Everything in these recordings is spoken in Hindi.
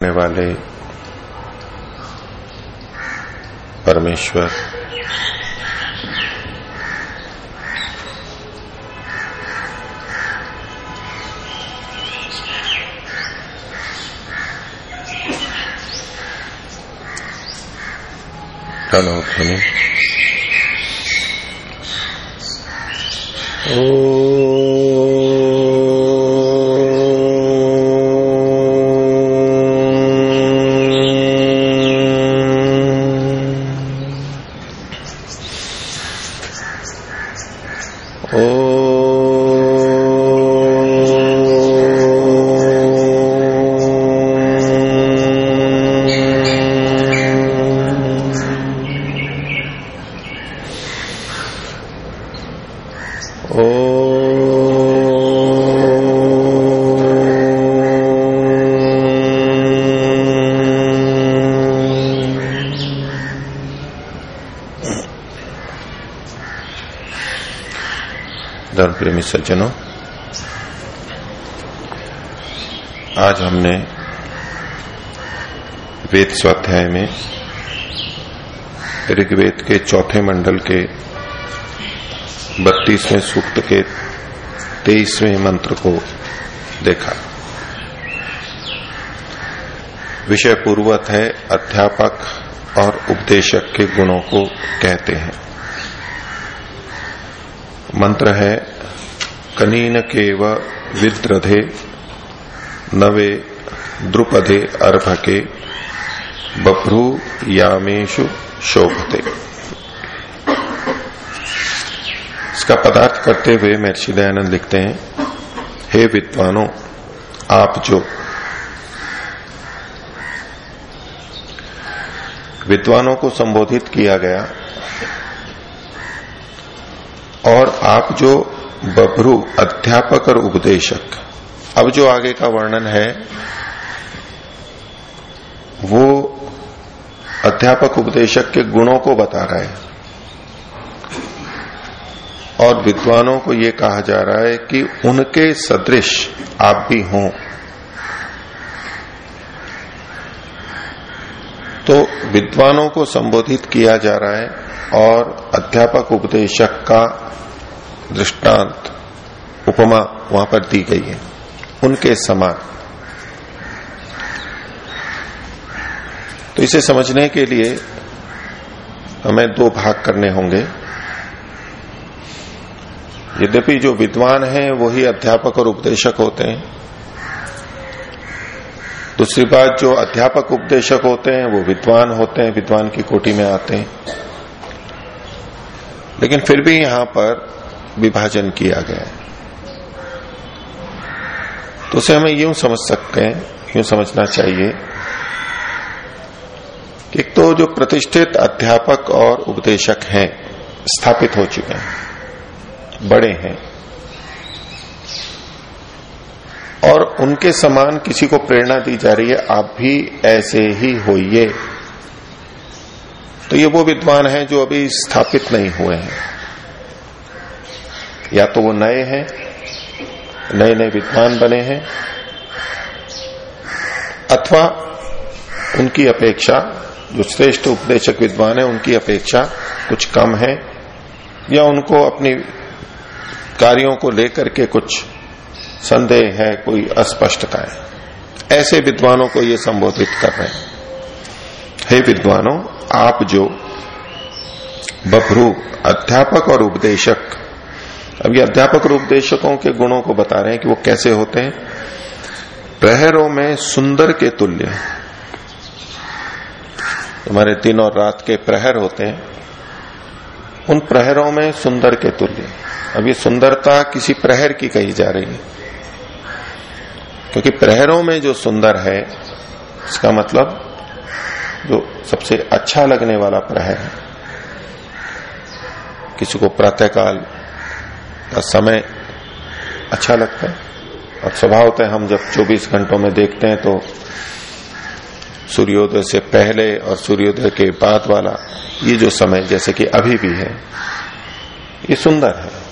करने वाले परमेश्वर। प्रणव ध्वनि धर्म प्रेमी सज्जनों, आज हमने वेद स्वाध्याय में ऋग्वेद के चौथे मंडल के बत्तीसवें सूक्त के तेईसवें मंत्र को देखा। विषय पूर्वत है, अध्यापक और उपदेशक के गुणों को कहते हैं। मंत्र है कनीन केव विद्रधे, नवे द्रुपदे अर्भके, बभ्रू यामेशु शोभते। इसका पदार्थ करते हुए महर्षि दयानंद लिखते हैं, हे विद्वानों, आप जो विद्वानों को संबोधित किया गया, और आप जो बभ्रू अध्यापक और उपदेशक। अब जो आगे का वर्णन है, वो अध्यापक उपदेशक के गुणों को बता रहा है। और विद्वानों को ये कहा जा रहा है कि उनके सदृश आप भी हों। तो विद्वानों को संबोधित किया जा रहा है और अध्यापक उपदेशक का दृष्टांत, उपमा वहाँ पर दी गई है। उनके समान। तो इसे समझने के लिए हमें दो भाग करने होंगे। यद्यपि जो विद्वान हैं, वही अध्यापक और उपदेशक होते हैं। दूसरी बात, जो अध्यापक उपदेशक होते हैं, वो विद्वान होते हैं, विद्वान की कोटि में आते हैं। लेकिन फिर भी यहाँ पर विभाजन किया गया। है तो उसे हमें यूँ समझ सकते हैं, यूँ समझना चाहिए कि तो जो प्रतिष्ठित अध्यापक और उपदेशक हैं, स्थापित हो चुके हैं, बड़े हैं, और उनके समान किसी को प्रेरणा दी जा रही है, आप भी ऐसे ही होइए। तो ये वो विद्वान हैं जो अभी स्थापित नहीं हुए हैं। या तो वो नए हैं नए नए विद्वान बने हैं, अथवा उनकी अपेक्षा, जो श्रेष्ठ उपदेशक विद्वान है, उनकी अपेक्षा कुछ कम है, या उनको अपनी कार्यों को लेकर के कुछ संदेह है, कोई अस्पष्टता है। ऐसे विद्वानों को ये संबोधित कर रहे हैं। हे विद्वानों, आप जो बभ्रू अध्यापक और उपदेशक अब ये अध्यापक और उपदेशकों के गुणों को बता रहे हैं कि वो कैसे होते हैं। प्रहरों में सुंदर के तुल्य। हमारे दिन और रात के प्रहर होते हैं। उन प्रहरों में सुंदर के तुल्य। अब ये सुंदरता किसी प्रहर की कही जा रही है। क्योंकि प्रहरों में जो सुंदर है, इसका मतलब जो सबसे अच्छा लगने वाला प्रहर है। किसी को प्रातःकाल का समय अच्छा लगता है। और स्वभाव होता है, हम जब 24 घंटों में देखते हैं तो सूर्योदय से पहले और सूर्योदय के बाद वाला ये जो समय, जैसे कि अभी भी है, ये सुंदर है।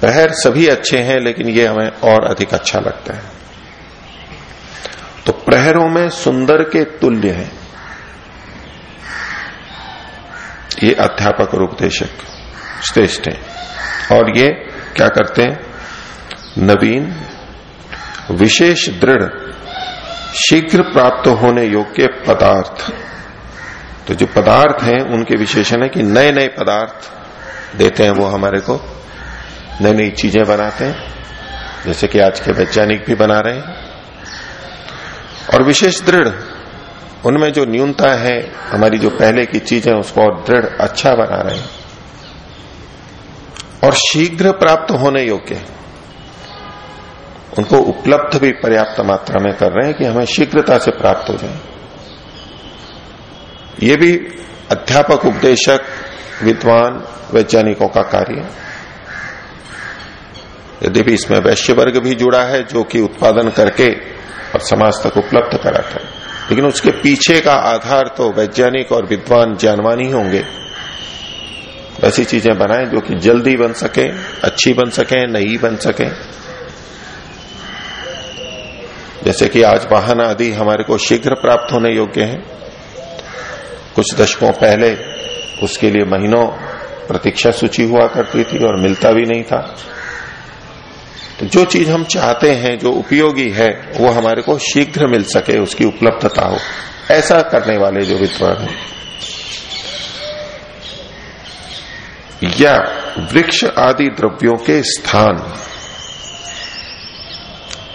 प्रहर सभी अच्छे हैं, लेकिन ये हमें और अधिक अच्छा लगता है। तो प्रहरों में सुंदर के तुल्य है। ये अध्यापक और उपदेशक श्रेष्ठ है। और ये क्या करते हैं? नवीन, विशेष दृढ़, शीघ्र प्राप्त होने योग्य पदार्थ। तो जो पदार्थ हैं, उनके विशेषण है कि नए नए पदार्थ देते हैं वो हमारे को। नई नई चीज़ें बनाते हैं, जैसे कि आज के वैज्ञानिक भी बना रहे हैं। और विशेष दृढ़, उनमें जो न्यूनता है, हमारी जो पहले की चीज़ें उसको और दृढ़ अच्छा बना रहे हैं। और शीघ्र प्राप्त होने योग्य उनको उपलब्ध भी पर्याप्त मात्रा में कर रहे हैं कि हमें शीघ्रता से प्राप्त हो जाए। ये भी अध्यापक, उपदेशक, विद्वान, वैज्ञानिकों का कार्य। है यदि भी इसमें वैश्य वर्ग भी जुड़ा है, जो कि उत्पादन करके और समाज तक उपलब्ध कराता है, लेकिन उसके पीछे का आधार तो वैज्ञानिक और विद्वान ज्ञानवान ही होंगे। ऐसी चीज़ें बनाएँ जो कि जल्दी बन सके, अच्छी बन सके, नई बन सके। जैसे कि आज वाहन आदि हमारे को शीघ्र प्राप्त होने योग्य हैं। कुछ दशकों पहले उसके लिए महीनों प्रतीक्षा सूची हुआ करती थी और मिलता भी नहीं था। तो जो चीज़ हम चाहते हैं, जो उपयोगी है, वो हमारे को शीघ्र मिल सके, उसकी उपलब्धता हो। ऐसा करने वाले जो विद्वान है। या वृक्ष आदि द्रव्यों के स्थान।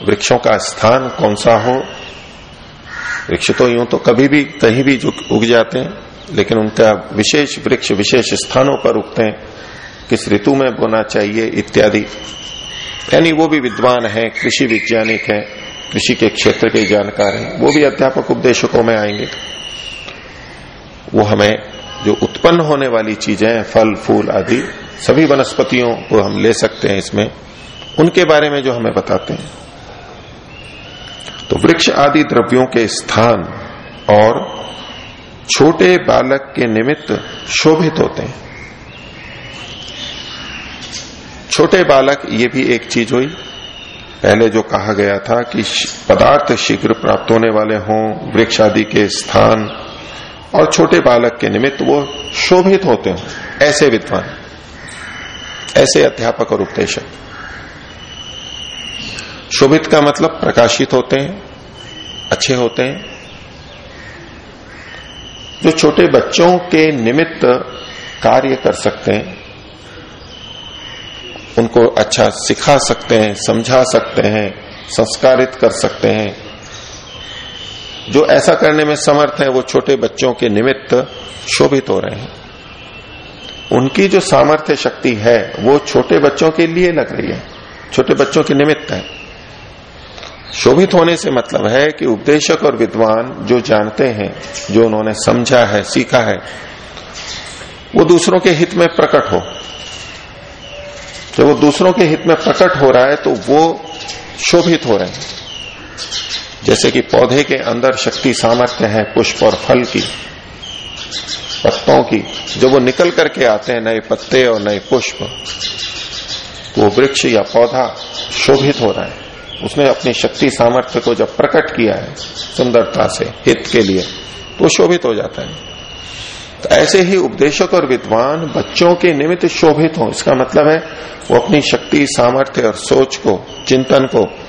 वृक्षों का स्थान कौन सा हो? वृक्ष तो यूँ तो कभी भी, कहीं भी उग जाते हैं, लेकिन उनका विशेष वृक्ष, विशेष स्थानों पर उगते हैं। किस ऋतु में बोना चाहिए, इत्यादि। यानी वो भी विद्वान है, कृषि वैज्ञानिक है, कृषि के क्षेत्र के जानकार हैं। वो भी अध्यापक उपदेशकों में आएँगे। वो हमें जो उत्पन्न होने वाली चीज़ें, फल, फूल आदि, सभी वनस्पतियों को हम ले सकते हैं इसमें। उनके बारे में जो हमें बताते हैं। तो वृक्ष आदि द्रव्यों के स्थान और छोटे बालक के निमित्त शोभित होते हैं। छोटे बालक, ये भी एक चीज़ हुई। पहले जो कहा गया था कि पदार्थ शीघ्र प्राप्त होने वाले हों, वृक्ष आदि के स्थान और छोटे बालक के निमित्त वो शोभित होते हो। ऐसे विद्वान, ऐसे अध्यापक और उपदेशक। शोभित का मतलब प्रकाशित होते हैं, अच्छे होते हैं। जो छोटे बच्चों के निमित्त कार्य कर सकते हैं, उनको अच्छा सिखा सकते हैं, समझा सकते हैं, संस्कारित कर सकते हैं। जो ऐसा करने में समर्थ है वो छोटे बच्चों के निमित्त शोभित हो रहे हैं। उनकी जो सामर्थ्य शक्ति है, वो छोटे बच्चों के लिए लग रही है। छोटे बच्चों के निमित्त है। शोभित होने से मतलब है कि उपदेशक और विद्वान जो जानते हैं, जो उन्होंने समझा है, सीखा है, वो दूसरों के हित में प्रकट हो। जब वो दूसरों के हित में प्रकट हो रहा है तो वो शोभित हो रहे हैं। जैसे कि पौधे के अंदर शक्ति सामर्थ्य है, पुष्प और फल की, पत्तों की जब वो निकल करके आते हैं, नए पत्ते और नए पुष्प, वो वृक्ष या पौधा शोभित हो रहा है। उसने अपनी शक्ति सामर्थ्य को जब प्रकट किया है, सुंदरता से, हित के लिए तो शोभित हो जाता है। तो ऐसे ही उपदेशक और विद्वान बच्चों के निमित्त शोभित हो। इसका मतलब है, वो अपनी शक्ति, सामर्थ्य और सोच को, चिंतन को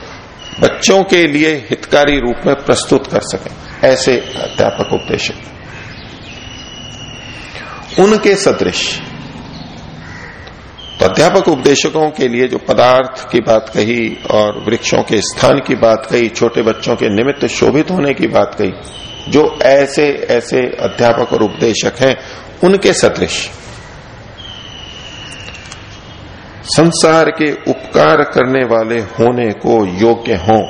बच्चों के लिए हितकारी रूप में प्रस्तुत कर सके, ऐसे अध्यापक उपदेशक। उनके सदृश। तो अध्यापक उपदेशकों के लिए जो पदार्थ की बात कही और वृक्षों के स्थान की बात कही, छोटे बच्चों के निमित्त शोभित होने की बात कही, जो ऐसे ऐसे अध्यापक और उपदेशक हैं, उनके सदृश। संसार के उपकार करने वाले होने को योग्य हों।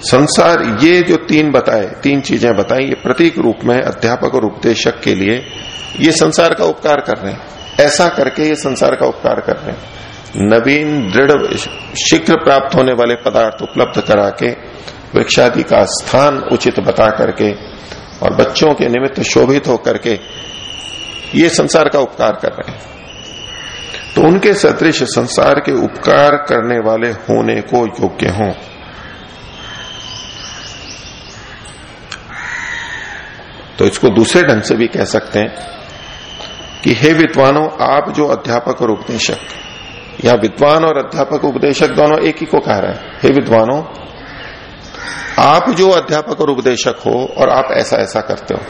संसार ये जो तीन बताए, तीन चीज़ें बताई, ये प्रतीक रूप में, अध्यापक और उपदेशक के लिए, ये संसार का उपकार कर रहे हैं। ऐसा करके ये संसार का उपकार कर रहे हैं। नवीन, दृढ़, शीघ्र प्राप्त होने वाले पदार्थ उपलब्ध करा के, वृक्षादि का स्थान उचित बता करके, और बच्चों के निमित्त शोभित होकर के ये संसार का उपकार कर रहे हैं। तो उनके सदृश संसार के उपकार करने वाले होने को योग्य हों। तो इसको दूसरे ढंग से भी कह सकते हैं कि, हे विद्वानों, आप जो अध्यापक और उपदेशक या विद्वान और अध्यापक उपदेशक दोनों एक ही को कह रहे हैं, हे विद्वानों, आप जो अध्यापक और उपदेशक हो और आप ऐसा ऐसा करते हो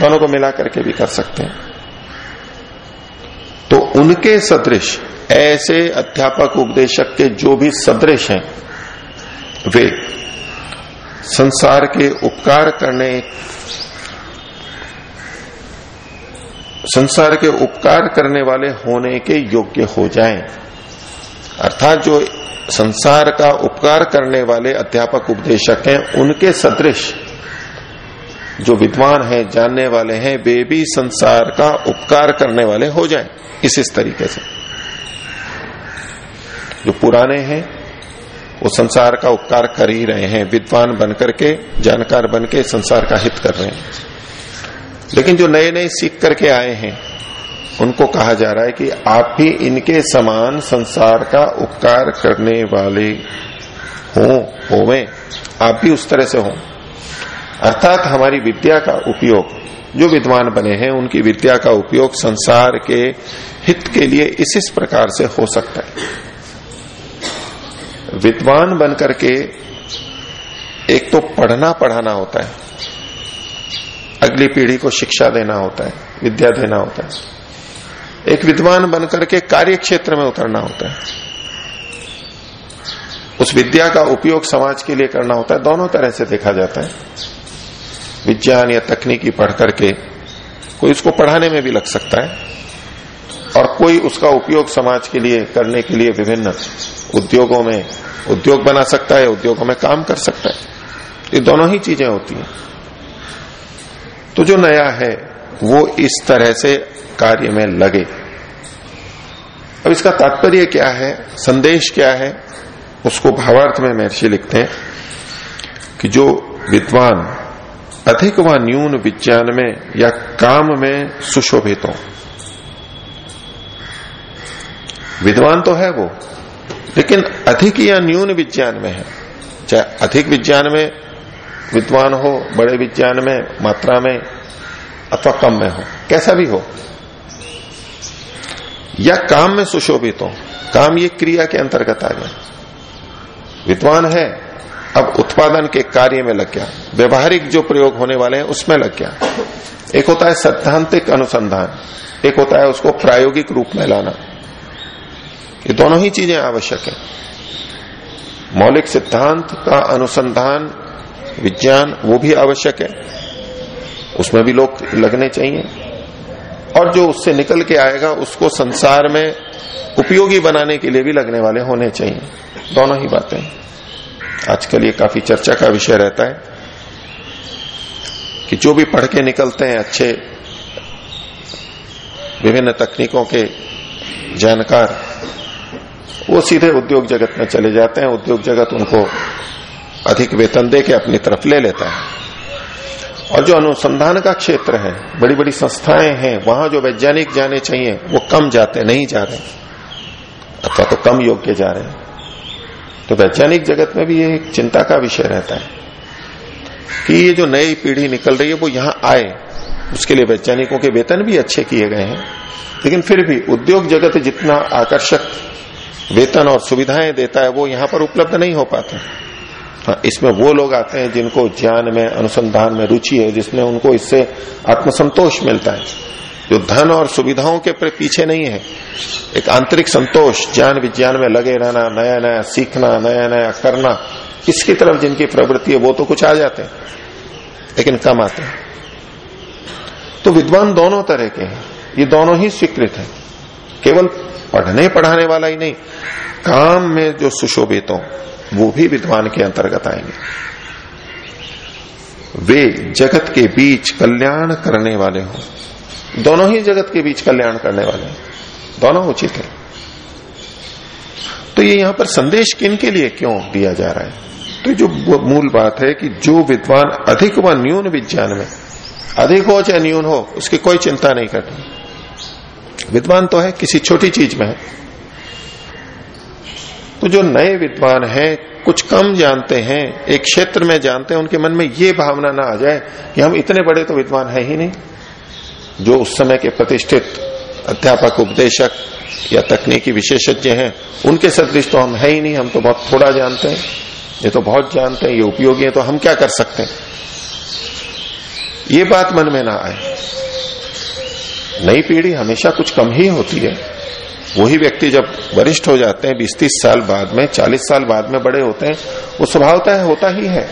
दोनों को मिला करके भी कर सकते हैं। तो उनके सदृश, ऐसे अध्यापक उपदेशक के जो भी सदृश हैं, वे संसार के उपकार करने, संसार के उपकार करने वाले होने के योग्य हो जाएँ। अर्थात जो संसार का उपकार करने वाले अध्यापक उपदेशक हैं, उनके सदृश जो विद्वान हैं, जानने वाले हैं, वे भी संसार का उपकार करने वाले हो जाएँ। इस इस तरीके से। जो पुराने हैं, वो संसार का उपकार कर ही रहे हैं। विद्वान बनकर के, जानकार बन के संसार का हित कर रहे हैं। लेकिन जो नए नए सीख करके आए हैं, उनको कहा जा रहा है कि आप भी इनके समान संसार का उपकार करने वाले हो, होवे। आप भी उस तरह से हो। अर्थात हमारी विद्या का उपयोग, जो विद्वान बने हैं, उनकी विद्या का उपयोग संसार के हित के लिए इस इस प्रकार से हो सकता है। विद्वान बनकर के एक तो पढ़ना पढ़ाना होता है, अगली पीढ़ी को शिक्षा देना होता है, विद्या देना होता है। एक विद्वान बनकर के कार्य क्षेत्र में उतरना होता है। उस विद्या का उपयोग समाज के लिए करना होता है, दोनों तरह से देखा जाता है। विज्ञान या तकनीकी पढ़ करके कोई उसको पढ़ाने में भी लग सकता है और कोई उसका उपयोग समाज के लिए करने के लिए विभिन्न उद्योगों में उद्योग बना सकता है, उद्योगों में काम कर सकता है। ये दोनों ही चीज़ें होती हैं। तो जो नया है, वो इस तरह से कार्य में लगे। अब इसका तात्पर्य क्या है, संदेश क्या है, उसको भावार्थ में महर्षि लिखते हैं कि जो विद्वान अधिक व न्यून विज्ञान में या काम में सुशोभित हो। विद्वान तो है वो, लेकिन अधिक या न्यून विज्ञान में है। चाहे अधिक विज्ञान में विद्वान हो, बड़े विज्ञान में, मात्रा में, अथवा कम में हो, कैसा भी हो। या काम में सुशोभित हो, काम ये क्रिया के अंतर्गत आ गया विद्वान है अब उत्पादन के कार्य में लग गया। व्यवहारिक जो प्रयोग होने वाले हैं, उसमें लग गया। एक होता है सैद्धांतिक अनुसंधान, एक होता है उसको प्रायोगिक रूप में लाना। ये दोनों ही चीज़ें आवश्यक है। मौलिक सिद्धांत का अनुसंधान, विज्ञान, वो भी आवश्यक है। उसमें भी लोग लगने चाहिए। और जो उससे निकल के आएगा, उसको संसार में उपयोगी बनाने के लिए भी लगने वाले होने चाहिए। दोनों ही बातें। आजकल ये काफ़ी चर्चा का विषय रहता है कि जो भी पढ़ के निकलते हैं अच्छे विभिन्न तकनीकों के जानकार, वो सीधे उद्योग जगत में चले जाते हैं। उद्योग जगत उनको अधिक वेतन दे के अपनी तरफ़ ले लेता है। और जो अनुसंधान का क्षेत्र है बड़ी बड़ी संस्थाएँ हैं, वहाँ जो वैज्ञानिक जाने चाहिए, वो कम जाते, नहीं जा रहे। अथवा तो कम योग्य जा रहे हैं। तो वैज्ञानिक जगत में भी ये एक चिंता का विषय रहता है कि ये जो नई पीढ़ी निकल रही है, वो यहाँ आए। उसके लिए वैज्ञानिकों के वेतन भी अच्छे किए गए हैं। लेकिन फिर भी उद्योग जगत जितना आकर्षक वेतन और सुविधाएँ देता है, वो यहाँ पर उपलब्ध नहीं हो पाते। हाँ इसमें वो लोग आते हैं जिनको ज्ञान में, अनुसंधान में रुचि है, जिसमें उनको इससे आत्मसंतोष मिलता है। जो धन और सुविधाओं के पीछे नहीं है। एक आंतरिक संतोष, ज्ञान विज्ञान में लगे रहना नया नया सीखना नया नया करना इसकी तरफ़ जिनकी प्रवृत्ति है, वो तो कुछ आ जाते हैं, लेकिन कम आते हैं। तो विद्वान दोनों तरह के हैं। ये दोनों ही स्वीकृत है। केवल पढ़ने पढ़ाने वाला ही नहीं, काम में जो सुशोभित हो, वो भी विद्वान के अंतर्गत आएँगे। वे जगत के बीच कल्याण करने वाले हो। दोनों ही जगत के बीच कल्याण करने वाले हैं। दोनों उचित है। तो ये यहाँ पर संदेश किन के लिए क्यों दिया जा रहा है? तो जो मूल बात है कि जो विद्वान अधिक व न्यून विज्ञान में, अधिक हो चाहे न्यून हो, उसकी कोई चिंता नहीं करनी विद्वान तो है, किसी छोटी चीज़ में है। तो जो नए विद्वान हैं, कुछ कम जानते हैं, एक क्षेत्र में जानते हैं, उनके मन में ये भावना ना आ जाए कि हम इतने बड़े तो विद्वान है ही नहीं। जो उस समय के प्रतिष्ठित अध्यापक, उपदेशक या तकनीकी विशेषज्ञ हैं, उनके सदृश तो हम है ही नहीं, हम तो बहुत थोड़ा जानते हैं, ये तो बहुत जानते हैं, ये उपयोगी है तो हम क्या कर सकते हैं? ये बात मन में ना आए। नई पीढ़ी हमेशा कुछ कम ही होती है। वही व्यक्ति जब वरिष्ठ हो जाते हैं बीस तीस साल बाद में, चालीस साल बाद में बड़े होते हैं, वो स्वभावता होता ही है।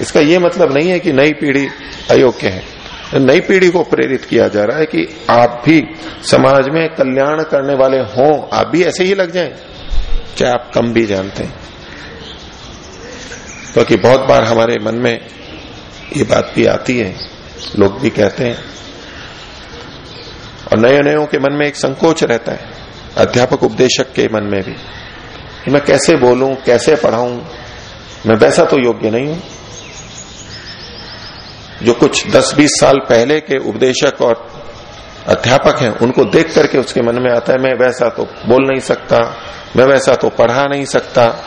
इसका ये मतलब नहीं है कि नई पीढ़ी अयोग्य है। नई पीढ़ी को प्रेरित किया जा रहा है कि आप भी समाज में कल्याण करने वाले हों, आप भी ऐसे ही लग जाएँ चाहे आप कम भी जानते हैं? क्योंकि तो बहुत बार हमारे मन में ये बात भी आती है, लोग भी कहते हैं। और नए नयों के मन में एक संकोच रहता है, अध्यापक उपदेशक के मन में भी। मैं कैसे बोलूँ, कैसे पढ़ाऊं, मैं वैसा तो योग्य नहीं हूँ। जो कुछ 10-20 साल पहले के उपदेशक और अध्यापक हैं, उनको देख करके उसके मन में आता है, मैं वैसा तो बोल नहीं सकता, मैं वैसा तो पढ़ा नहीं सकता।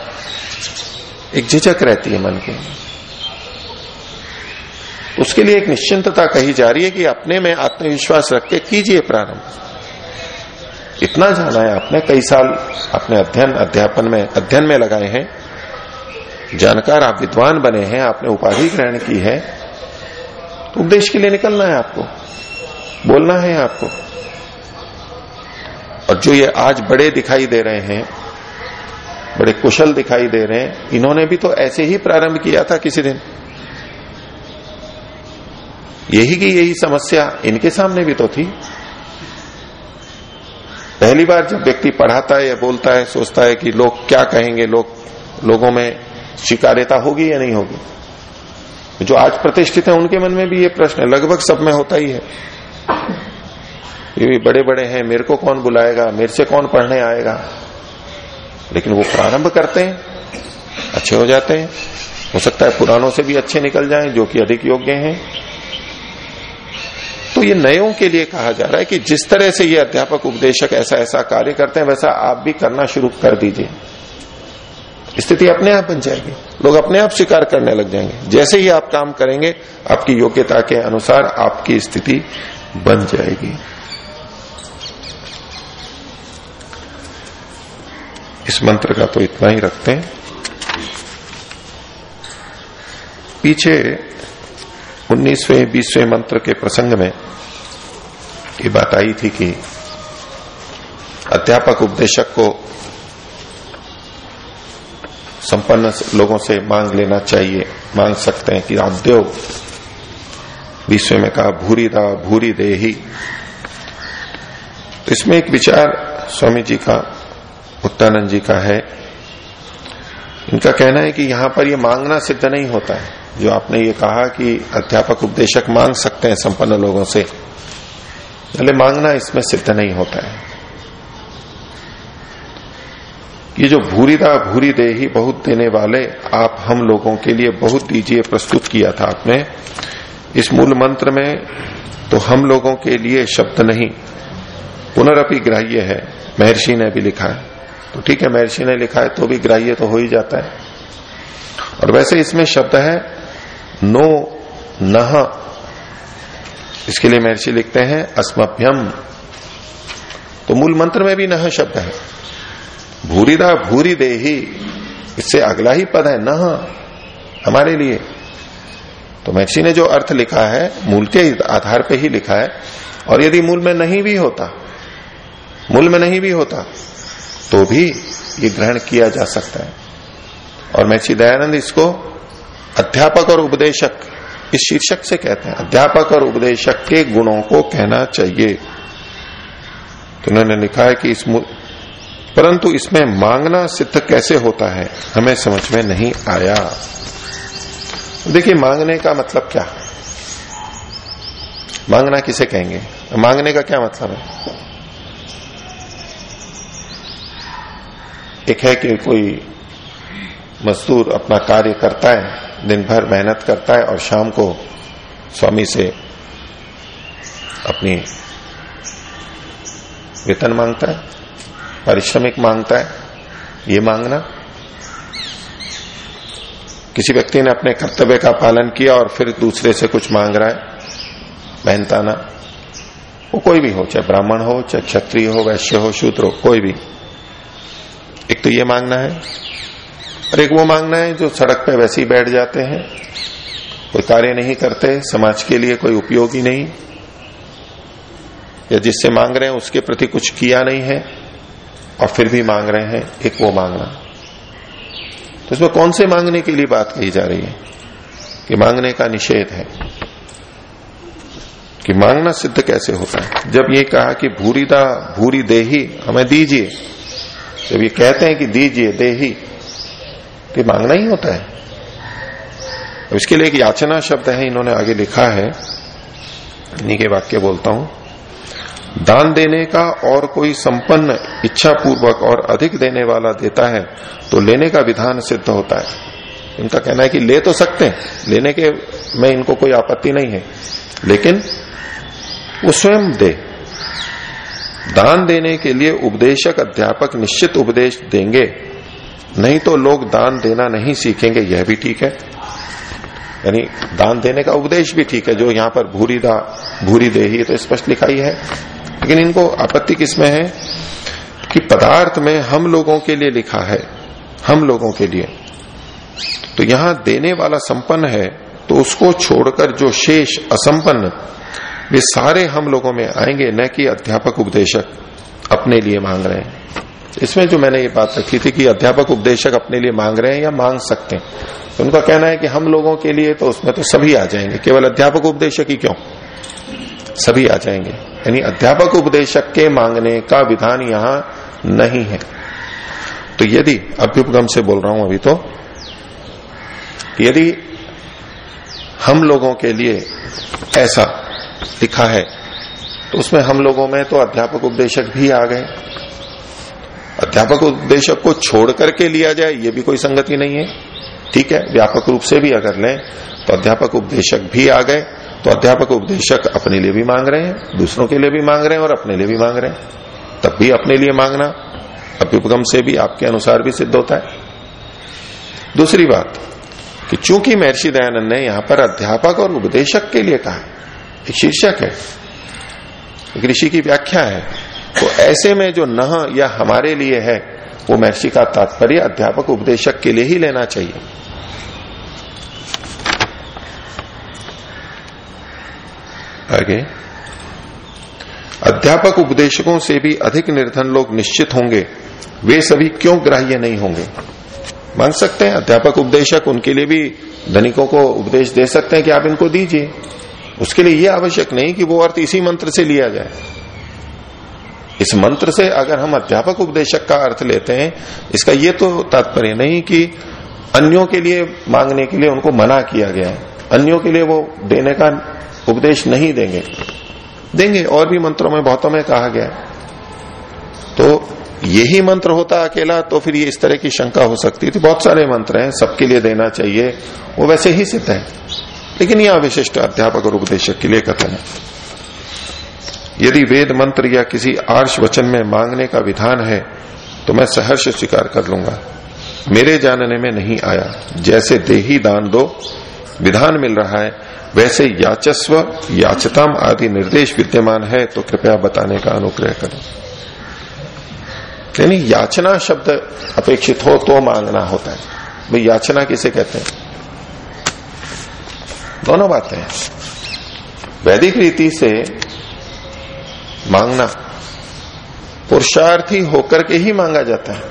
एक झिझक रहती है मन के। उसके लिए एक निश्चिंतता कही जा रही है कि अपने में आत्मविश्वास रख के कीजिए प्रारंभ। इतना जाना है आपने, कई साल अपने अध्ययन, अध्यापन में, अध्ययन में लगाए हैं। जानकार आप विद्वान बने हैं, आपने उपाधि ग्रहण की है। तो उपदेश के लिए निकलना है आपको। बोलना है आपको। और जो ये आज बड़े दिखाई दे रहे हैं, बड़े कुशल दिखाई दे रहे हैं, इन्होंने भी तो ऐसे ही प्रारंभ किया था किसी दिन। यही की यही समस्या इनके सामने भी तो थी। पहली बार जब व्यक्ति पढ़ाता है या बोलता है, सोचता है कि लोग क्या कहेंगे, लोग, लोगों में शिकार्यता होगी या नहीं होगी। जो आज प्रतिष्ठित है, उनके मन में भी ये प्रश्न है। लगभग सब में होता ही है। ये भी बड़े बड़े हैं, मेरे को कौन बुलाएगा? मेरे से कौन पढ़ने आएगा? लेकिन वो प्रारंभ करते हैं, अच्छे हो जाते हैं। हो सकता है पुरानों से भी अच्छे निकल जाए, जो कि अधिक योग्य हैं। तो ये नयों के लिए कहा जा रहा है कि जिस तरह से ये अध्यापक, उपदेशक ऐसा ऐसा कार्य करते हैं, वैसा आप भी करना शुरू कर दीजिए। स्थिति अपने आप बन जाएगी। लोग अपने आप स्वीकार करने लग जाएँगे। जैसे ही आप काम करेंगे, आपकी योग्यता के अनुसार आपकी स्थिति बन जाएगी। इस मंत्र का तो इतना ही रखते हैं। पीछे उन्नीसवें, बीसवें मंत्र के प्रसंग में ये बात आई थी कि अध्यापक उपदेशक को संपन्न लोगों से मांग लेना चाहिए। मांग सकते हैं कि आप दो विश्व में कहा, भूरी दा, भूरी दे ही तो इसमें एक विचार स्वामी जी का, उत्तानंद जी का है। इनका कहना है कि यहाँ पर ये मांगना सिद्ध नहीं होता है। जो आपने ये कहा कि अध्यापक, उपदेशक मांग सकते हैं संपन्न लोगों से पहले मांगना इसमें सिद्ध नहीं होता है। ये जो भूरीदा भूरी दे ही बहुत देने वाले आप हम लोगों के लिए बहुत दीजिए, प्रस्तुत किया था आपने। इस मूल मंत्र में तो हम लोगों के लिए शब्द नहीं, पुनरअपि ग्राह्य है। महर्षि ने भी लिखा है। तो ठीक है, महर्षि ने लिखा है तो भी ग्राह्य तो हो ही जाता है। और वैसे इसमें शब्द है नो नह। इसके लिए महर्षि लिखते हैं, अस्मभ्यम। तो मूल मंत्र में भी नह शब्द है। भूरिदा भूरी दे ही। इससे अगला ही पद है नह हमारे लिए। तो महर्षि ने जो अर्थ लिखा है, मूल के आधार पे ही लिखा है, और यदि मूल में नहीं भी होता, मूल में नहीं भी होता तो भी ये ग्रहण किया जा सकता है। और महर्षि दयानंद इसको अध्यापक और उपदेशक, इस शीर्षक से कहते हैं, अध्यापक और उपदेशक के गुणों को कहना चाहिए। तो उन्होंने लिखा है कि इस परंतु इसमें मांगना सिद्ध कैसे होता है, हमें समझ में नहीं आया। देखिए, मांगने का मतलब क्या मांगना किसे कहेंगे? मांगने का क्या मतलब है? एक है कि कोई मजदूर अपना कार्य करता है दिन भर मेहनत करता है और शाम को स्वामी से अपनी वेतन माँगता है। पारिश्रमिक माँगता है, ये मांगना। किसी व्यक्ति ने अपने कर्तव्य का पालन किया और फिर दूसरे से कुछ मांग रहा है मेहनताना वो कोई भी हो, चाहे ब्राह्मण हो, चाहे क्षत्रिय हो, वैश्य हो, शूद्र हो, कोई भी। एक तो ये मांगना है, और एक वो मांगना है जो सड़क पे वैसे ही बैठ जाते हैं, कोई कार्य नहीं करते, समाज के लिए कोई उपयोगी नहीं, या जिससे मांग रहे हैं उसके प्रति कुछ किया नहीं है और फिर भी मांग रहे हैं, एक वो मांगना। तो इसमें कौन से मांगने के लिए बात कही जा रही है? कि मांगने का निषेध है। कि मांगना सिद्ध कैसे होता है? जब ये कहा कि भूरीदा भूरी देही, हमें दीजिए। जब ये कहते हैं कि दीजिए, देही तो मांगना ही होता है। इसके लिए एक याचना शब्द है, इन्होंने आगे लिखा है। इन्हीं के वाक्य बोलता हूँ। दान देने का और कोई संपन्न इच्छा पूर्वक और अधिक देने वाला देता है तो लेने का विधान सिद्ध होता है। इनका कहना है कि ले तो सकते हैं, लेने के में इनको कोई आपत्ति नहीं है, लेकिन वो स्वयं दे। दान देने के लिए उपदेशक, अध्यापक निश्चित उपदेश देंगे, नहीं तो लोग दान देना नहीं सीखेंगे, यह भी ठीक है। यानी दान देने का उपदेश भी ठीक है, जो यहाँ पर भूरी दा, भूरी देही तो स्पष्ट लिखाई है। लेकिन इनको आपत्ति किसमें है? कि पदार्थ में हम लोगों के लिए लिखा है, हम लोगों के लिए। तो यहाँ देने वाला संपन्न है तो उसको छोड़कर जो शेष असंपन्न, वे सारे हम लोगों में आएँगे, न कि अध्यापक उपदेशक अपने लिए मांग रहे हैं। इसमें जो मैंने ये बात रखी थी कि अध्यापक उपदेशक अपने लिए मांग रहे हैं या मांग सकते हैं तो उनका कहना है कि हम लोगों के लिए तो उसमें तो सभी आ जाएँगे, केवल अध्यापक उपदेशक ही क्यों? सभी आ जाएँगे। यानी अध्यापक उपदेशक के मांगने का विधान यहाँ नहीं है। तो यदि अभ्युपगम से बोल रहा हूँ अभी तो यदि हम लोगों के लिए ऐसा लिखा है तो उसमें हम लोगों में तो अध्यापक उपदेशक भी आ गए। अध्यापक उपदेशक को छोड़ करके लिया जाए, ये भी कोई संगति नहीं है। ठीक है, व्यापक रूप से भी अगर लें तो अध्यापक उपदेशक भी आ गए। तो अध्यापक उपदेशक अपने लिए भी मांग रहे हैं, दूसरों के लिए भी मांग रहे हैं और अपने लिए भी मांग रहे हैं। तब भी अपने लिए मांगना, अभ्युपगम से भी आपके अनुसार भी सिद्ध होता है। दूसरी बात कि चूँकि महर्षि दयानंद ने यहाँ पर अध्यापक और उपदेशक के लिए कहा, एक शीर्षक है, एक ऋषि की व्याख्या है तो ऐसे में जो न या हमारे लिए है, वो महर्षि का तात्पर्य अध्यापक उपदेशक के लिए ही लेना चाहिए। आगे। अध्यापक उपदेशकों से भी अधिक निर्धन लोग निश्चित होंगे। वे सभी क्यों ग्राह्य नहीं होंगे? मांग सकते हैं, अध्यापक उपदेशक उनके लिए भी धनिकों को उपदेश दे सकते हैं कि आप इनको दीजिए। उसके लिए यह आवश्यक नहीं कि वो अर्थ इसी मंत्र से लिया जाए। इस मंत्र से अगर हम अध्यापक उपदेशक का अर्थ लेते हैं, इसका ये तो तात्पर्य नहीं कि अन्यों के लिए मांगने के लिए उनको मना किया गया है। अन्यों के लिए वो देने का उपदेश नहीं देंगे। देंगे, और भी मंत्रों में, बहुतों में कहा गया। तो यही मंत्र होता अकेला तो फिर ये इस तरह की शंका हो सकती थी। बहुत सारे मंत्र हैं, सबके लिए देना चाहिए। वो वैसे ही सिद्ध है। लेकिन यह विशिष्ट अध्यापक और उपदेशक के लिए कथन है। यदि वेद मंत्र या किसी आर्ष वचन में मांगने का विधान है तो मैं सहर्ष स्वीकार कर लूँगा। मेरे जानने में नहीं आया। जैसे देही दान दो विधान मिल रहा है, वैसे याचस्व, याचताम आदि निर्देश विद्यमान है तो कृपया बताने का अनुग्रह करें। यानी याचना शब्द अपेक्षित हो तो मांगना होता है। भाई, याचना किसे कहते हैं? दोनों बातें हैं। वैदिक रीति से मांगना, पुरुषार्थी होकर के ही मांगा जाता है।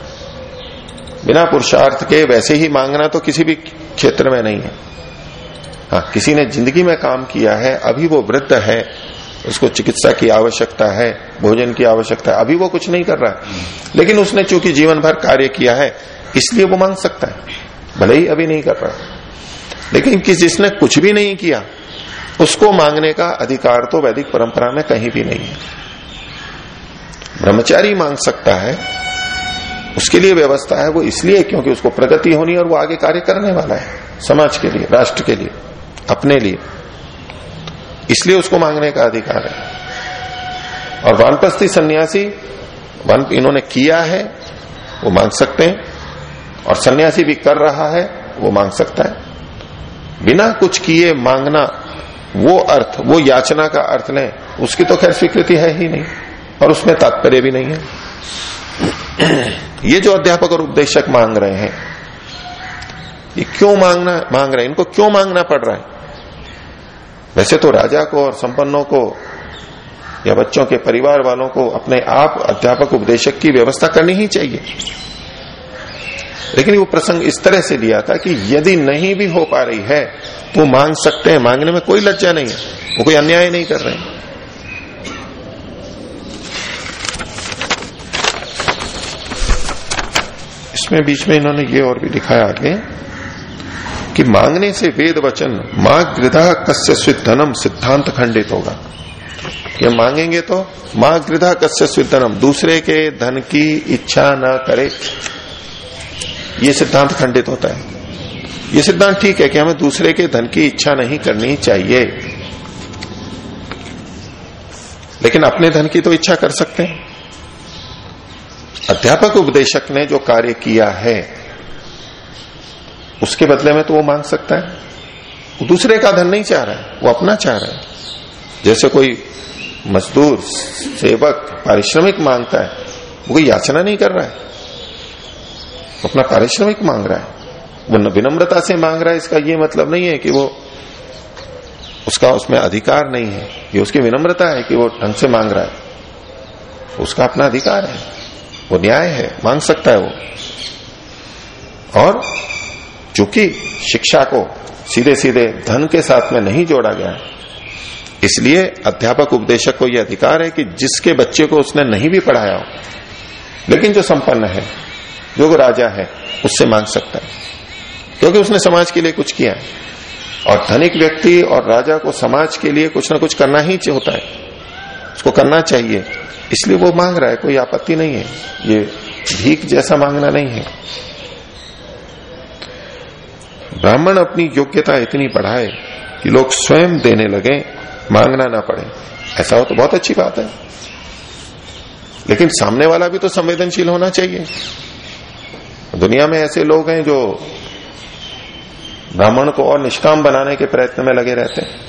बिना पुरुषार्थ के वैसे ही मांगना तो किसी भी क्षेत्र में नहीं है। हाँ किसी ने ज़िंदगी में काम किया है, अभी वो वृद्ध है, उसको चिकित्सा की आवश्यकता है, भोजन की आवश्यकता है, अभी वो कुछ नहीं कर रहा है। लेकिन उसने चूँकि जीवन भर कार्य किया है, इसलिए वो मांग सकता है। भले ही अभी नहीं कर रहा लेकिन किस जिसने कुछ भी नहीं किया, उसको मांगने का अधिकार तो वैदिक परंपरा में कहीं भी नहीं है। ब्रह्मचारी मांग सकता है, उसके लिए व्यवस्था है, वो इसलिए क्योंकि उसको प्रगति होनी और वो आगे कार्य करने वाला है, समाज के लिए, राष्ट्र के लिए। अपने लिए। इसलिए उसको मांगने का अधिकार है। और वानप्रस्थी सन्यासी, वन इन्होंने किया है, वो मांग सकते हैं। और सन्यासी भी कर रहा है, वो मांग सकता है। बिना कुछ किए मांगना, वो अर्थ, वो याचना का अर्थ लें, उसकी तो खैर स्वीकृति है ही नहीं। और उसमें तात्पर्य भी नहीं है। ये जो अध्यापक और उपदेशक मांग रहे हैं, ये क्यों मांगना, मांग रहे हैं? इनको क्यों मांगना पड़ रहा है? वैसे तो राजा को और संपन्नों को या बच्चों के परिवार वालों को अपने आप अध्यापक उपदेशक की व्यवस्था करनी ही चाहिए। लेकिन वो प्रसंग इस तरह से लिया था कि यदि नहीं भी हो पा रही है तो मांग सकते हैं, मांगने में कोई लज्जा नहीं है, वो कोई अन्याय नहीं कर रहे हैं। इसमें बीच में इन्होंने ये और भी दिखाया आगे। कि मांगने से वेद वचन माँ गृधा कस्य धनम सिद्धांत खंडित होगा। कि मांगेंगे तो माँ गृधा कस्य धनम दूसरे के धन की इच्छा न करे। ये सिद्धांत खंडित होता है। ये सिद्धांत ठीक है कि हमें दूसरे के धन की इच्छा नहीं करनी चाहिए। लेकिन अपने धन की तो इच्छा कर सकते हैं। अध्यापक उपदेशक ने जो कार्य किया है उसके बदले में तो वो मांग सकता है। वो दूसरे का धन नहीं चाह रहा है, वो अपना चाह रहा है। जैसे कोई मजदूर, सेवक, पारिश्रमिक माँगता है, वो कोई याचना नहीं कर रहा है। अपना पारिश्रमिक मांग रहा है। वो विनम्रता से मांग रहा है, इसका ये मतलब नहीं है कि वो उसका उसमें अधिकार नहीं है। ये उसकी विनम्रता है कि वो ढंग से मांग रहा है। उसका अपना अधिकार है। वो न्याय है, मांग सकता है वो। और चूँकि शिक्षा को सीधे सीधे धन के साथ में नहीं जोड़ा गया है। इसलिए अध्यापक उपदेशक को यह अधिकार है कि जिसके बच्चे को उसने नहीं भी पढ़ाया हो, लेकिन जो संपन्न है, जो राजा है, उससे मांग सकता है। क्योंकि उसने समाज के लिए कुछ किया है। और धनिक व्यक्ति और राजा को समाज के लिए कुछ ना कुछ करना ही होता है। उसको करना चाहिए। इसलिए वो मांग रहा है, कोई आपत्ति नहीं है। ये भीख जैसा मांगना नहीं है। ब्राह्मण अपनी योग्यता इतनी बढ़ाए कि लोग स्वयं देने लगे, मांगना ना पड़े। ऐसा हो तो बहुत अच्छी बात है। लेकिन सामने वाला भी तो संवेदनशील होना चाहिए। दुनिया में ऐसे लोग हैं जो ब्राह्मण को और निष्काम बनाने के प्रयत्न में लगे रहते हैं।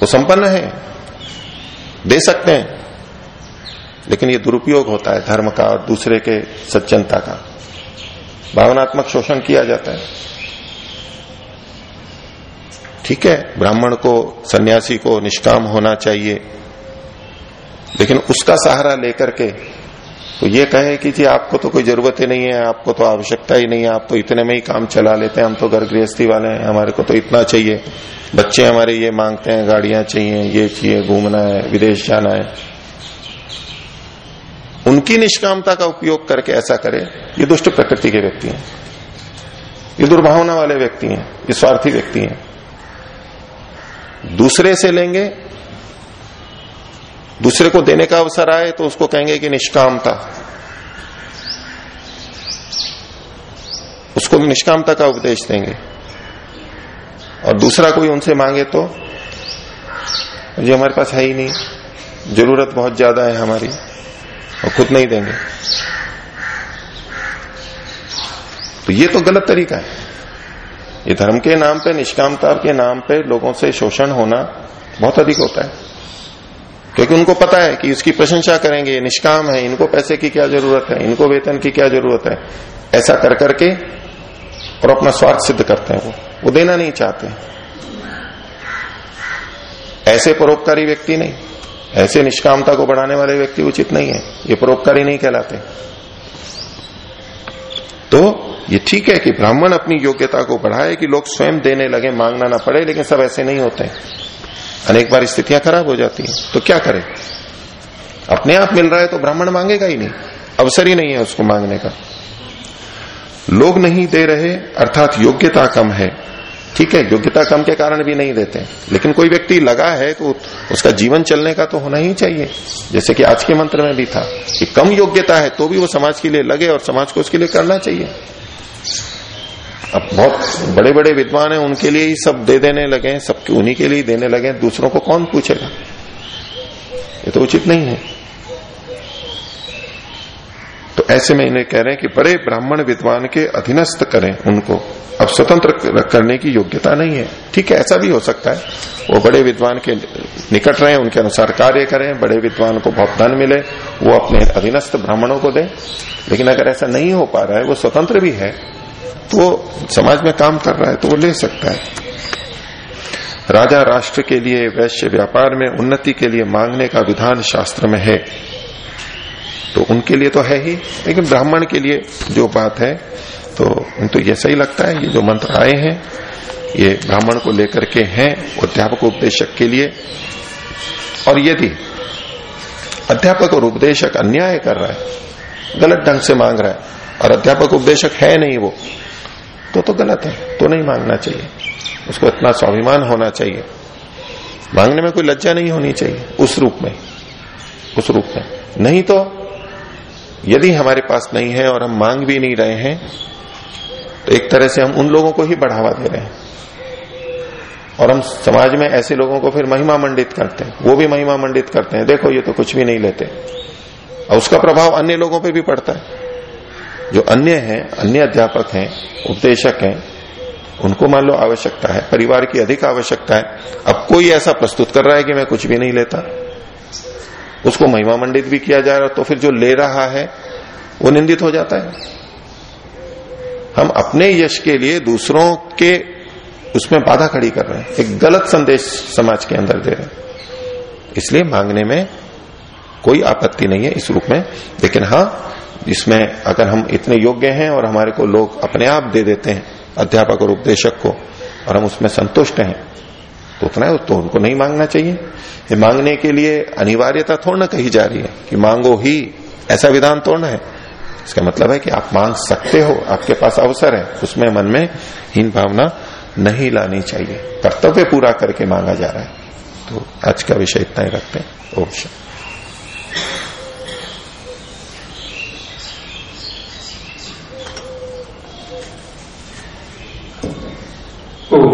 वो संपन्न है, दे सकते हैं, लेकिन ये दुरुपयोग होता है धर्म का और दूसरे के सज्जनता का। भावनात्मक शोषण किया जाता है। ठीक है, ब्राह्मण को, सन्यासी को निष्काम होना चाहिए। लेकिन उसका सहारा लेकर के तो ये कहे कि जी, आपको तो कोई ज़रूरत ही नहीं है, आपको तो आवश्यकता ही नहीं है, आप तो इतने में ही काम चला लेते हैं, हम तो घर गृहस्थी वाले हैं, हमारे को तो इतना चाहिए। बच्चे हमारे ये मांगते हैं, गाड़ियाँ चाहिए, ये चाहिए, घूमना है, विदेश जाना है। उनकी निष्कामता का उपयोग करके ऐसा करे, ये दुष्ट प्रकृति के व्यक्ति हैं। ये दुर्भावना वाले व्यक्ति हैं, ये स्वार्थी व्यक्ति हैं। दूसरे से लेंगे, दूसरे को देने का अवसर आए तो उसको कहेंगे कि निष्कामता। उसको निष्कामता का उपदेश देंगे। और दूसरा कोई उनसे मांगे तो ये हमारे पास है ही नहीं, ज़रूरत बहुत ज़्यादा है हमारी। और खुद नहीं देंगे। तो ये तो गलत तरीका है। ये धर्म के नाम पे, निष्कामता के नाम पे लोगों से शोषण होना बहुत अधिक होता है। क्योंकि उनको पता है कि इसकी प्रशंसा करेंगे, निष्काम है, इनको पैसे की क्या ज़रूरत है, इनको वेतन की क्या ज़रूरत है। ऐसा कर करके और अपना स्वार्थ सिद्ध करते हैं वो। वो देना नहीं चाहते। ऐसे परोपकारी व्यक्ति नहीं। ऐसे निष्कामता को बढ़ाने वाले व्यक्ति उचित नहीं है। ये परोपकारी नहीं कहलाते। तो ये ठीक है कि ब्राह्मण अपनी योग्यता को बढ़ाए, कि लोग स्वयं देने लगे, मांगना ना पड़े, लेकिन सब ऐसे नहीं होते। अनेक बार स्थितियाँ खराब हो जाती हैं। तो क्या करें? अपने आप मिल रहा है तो ब्राह्मण मांगेगा ही नहीं। अवसर ही नहीं है उसको मांगने का। लोग नहीं दे रहे, अर्थात योग्यता कम है। ठीक है, योग्यता कम के कारण भी नहीं देते। लेकिन कोई व्यक्ति लगा है तो उसका जीवन चलने का तो होना ही चाहिए। जैसे कि आज के मंत्र में भी था कि कम योग्यता है तो भी वो समाज के लिए लगे और समाज को उसके लिए करना चाहिए। अब बहुत बड़े बड़े विद्वान हैं, उनके लिए ही सब दे देने लगे सबके उन्हीं के लिए देने लगे दूसरों को कौन पूछेगा? ये तो उचित नहीं है। तो ऐसे में इन्हें कह रहे हैं कि बड़े ब्राह्मण विद्वान के अधीनस्थ करें उनको। अब स्वतंत्र करने की योग्यता नहीं है। ठीक है, ऐसा भी हो सकता है। वो बड़े विद्वान के निकट रहे, उनके अनुसार कार्य करें, बड़े विद्वान को बहुत धन मिले, वो अपने अधीनस्थ ब्राह्मणों को दें। लेकिन अगर ऐसा नहीं हो पा रहा है, वो स्वतंत्र भी है तो वो समाज में काम कर रहा है तो वो ले सकता है। राजा राष्ट्र के लिए वैश्य व्यापार में उन्नति के लिए मांगने का विधान शास्त्र में है। तो उनके लिए तो है ही, लेकिन ब्राह्मण के लिए जो बात है तो तो ये सही लगता है, ये जो मंत्र आए हैं, ये ब्राह्मण को लेकर के हैं अध्यापक उपदेशक के लिए। और यदि अध्यापक और उपदेशक अन्याय कर रहा है, गलत ढंग से मांग रहा है, और अध्यापक उपदेशक है नहीं वो तो तो गलत है तो नहीं मांगना चाहिए। उसको इतना स्वाभिमान होना चाहिए। मांगने में कोई लज्जा नहीं होनी चाहिए, उस रूप में, उस रूप में। नहीं तो यदि हमारे पास नहीं है और हम मांग भी नहीं रहे हैं तो एक तरह से हम उन लोगों को ही बढ़ावा दे रहे हैं। और हम समाज में ऐसे लोगों को फिर महिमा मंडित करते हैं। वो भी महिमा मंडित करते हैं, देखो ये तो कुछ भी नहीं लेते। और उसका प्रभाव अन्य लोगों पे भी पड़ता है। जो अन्य हैं, अन्य अध्यापक हैं, उपदेशक हैं, उनको मान लो आवश्यकता है, परिवार की अधिक आवश्यकता है। अब कोई ऐसा प्रस्तुत कर रहा है कि मैं कुछ भी नहीं लेता। उसको महिमा मंडित भी किया जा रहा तो फिर जो ले रहा है, वो निंदित हो जाता है। हम अपने यश के लिए दूसरों के उसमें बाधा खड़ी कर रहे हैं, एक गलत संदेश समाज के अंदर दे रहे हैं। इसलिए मांगने में कोई आपत्ति नहीं है इस रूप में। लेकिन हाँ इसमें अगर हम इतने योग्य हैं और हमारे को लोग अपने आप दे देते हैं, अध्यापक और उपदेशक को, और हम उसमें संतुष्ट हैं तो उतना है तो उनको नहीं मांगना चाहिए। ये मांगने के लिए अनिवार्यता थोड़ा ना कही जा रही है कि मांगो ही, ऐसा विधान तोड़ना है। इसका मतलब है कि आप मांग सकते हो, आपके पास अवसर है, उसमें मन में हीन भावना नहीं लानी चाहिए। कर्तव्य पूरा करके मांगा जा रहा है। तो आज का विषय इतना ही रखते हैं। ओम